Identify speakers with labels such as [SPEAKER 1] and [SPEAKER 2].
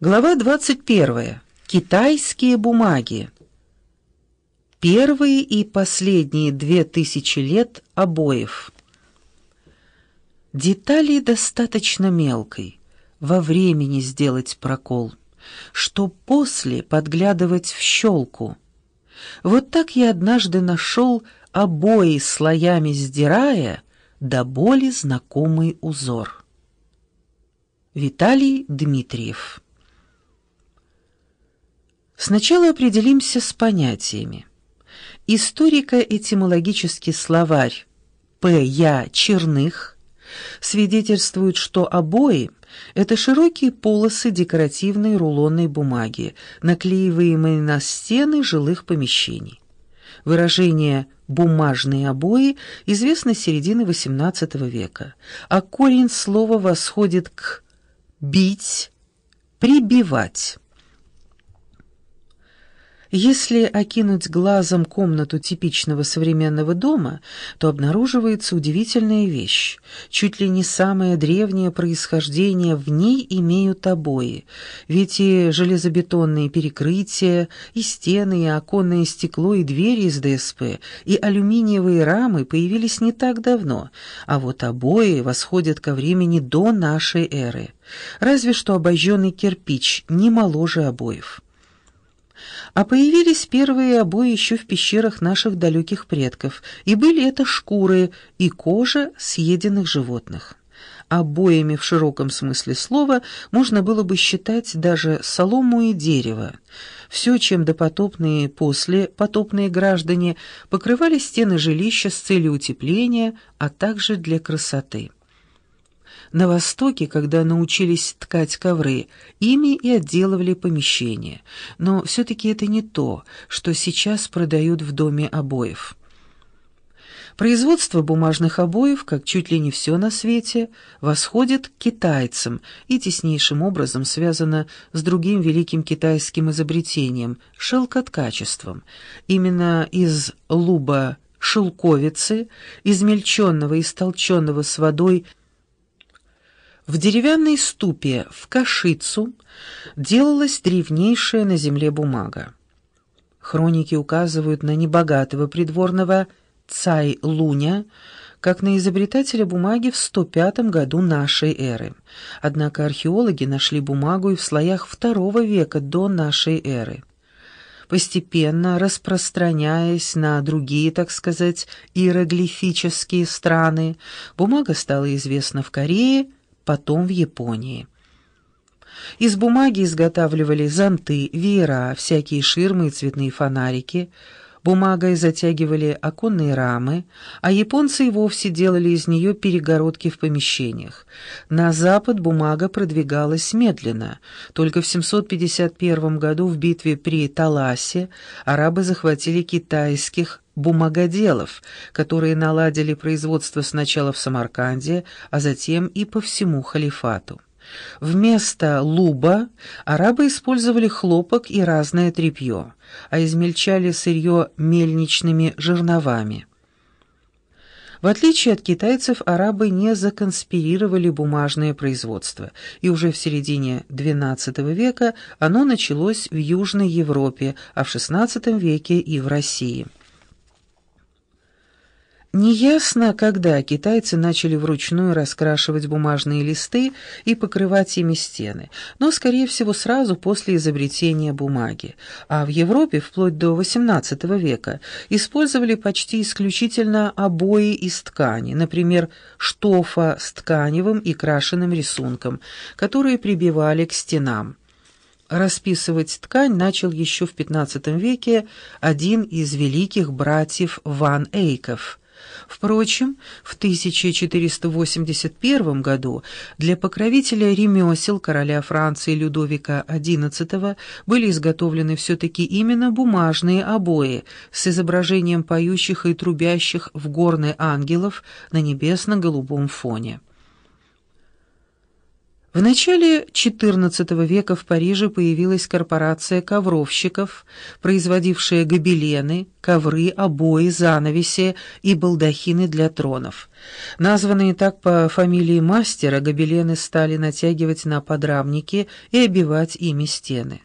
[SPEAKER 1] Глава 21. Китайские бумаги. Первые и последние две тысячи лет обоев. Детали достаточно мелкой, во времени сделать прокол, что после подглядывать в щелку. Вот так я однажды нашел обои слоями сдирая, до боли знакомый узор. Виталий Дмитриев Сначала определимся с понятиями. Историко-этимологический словарь П. Я. Черных свидетельствует, что обои — это широкие полосы декоративной рулонной бумаги, наклеиваемые на стены жилых помещений. Выражение «бумажные обои» известно с середины XVIII века, а корень слова восходит к «бить», «прибивать». Если окинуть глазом комнату типичного современного дома, то обнаруживается удивительная вещь. Чуть ли не самое древнее происхождение в ней имеют обои, ведь и железобетонные перекрытия, и стены, и оконное стекло, и двери из ДСП, и алюминиевые рамы появились не так давно, а вот обои восходят ко времени до нашей эры. Разве что обожженный кирпич не моложе обоев. А появились первые обои еще в пещерах наших далеких предков, и были это шкуры и кожа съеденных животных. Обоями в широком смысле слова можно было бы считать даже солому и дерево. Все, чем допотопные после потопные граждане покрывали стены жилища с целью утепления, а также для красоты. На Востоке, когда научились ткать ковры, ими и отделывали помещения. Но все-таки это не то, что сейчас продают в доме обоев. Производство бумажных обоев, как чуть ли не все на свете, восходит к китайцам и теснейшим образом связано с другим великим китайским изобретением – шелкоткачеством. Именно из луба шелковицы, измельченного и столченного с водой в деревянной ступе в кашицу делалась древнейшая на земле бумага. Хроники указывают на небогатого придворного Цай Луня, как на изобретателя бумаги в 105 году нашей эры. Однако археологи нашли бумагу и в слоях II века до нашей эры. Постепенно распространяясь на другие, так сказать, иероглифические страны, бумага стала известна в Корее, потом в Японии. Из бумаги изготавливали зонты, веера, всякие ширмы и цветные фонарики, бумагой затягивали оконные рамы, а японцы и вовсе делали из нее перегородки в помещениях. На запад бумага продвигалась медленно. Только в 751 году в битве при Таласе арабы захватили китайских бумагоделов, которые наладили производство сначала в Самарканде, а затем и по всему халифату. Вместо луба арабы использовали хлопок и разное тряпье, а измельчали сырье мельничными жерновами. В отличие от китайцев, арабы не законспирировали бумажное производство, и уже в середине XII века оно началось в Южной Европе, а в XVI веке и в России. Неясно, когда китайцы начали вручную раскрашивать бумажные листы и покрывать ими стены, но, скорее всего, сразу после изобретения бумаги. А в Европе вплоть до XVIII века использовали почти исключительно обои из ткани, например, штофа с тканевым и крашеным рисунком, которые прибивали к стенам. Расписывать ткань начал еще в XV веке один из великих братьев Ван Эйков – Впрочем, в 1481 году для покровителя ремесел короля Франции Людовика XI были изготовлены все-таки именно бумажные обои с изображением поющих и трубящих в горны ангелов на небесно-голубом фоне. В начале XIV века в Париже появилась корпорация ковровщиков, производившая гобелены, ковры, обои, занавеси и балдахины для тронов. Названные так по фамилии мастера, гобелены стали натягивать на подрамники и обивать ими стены.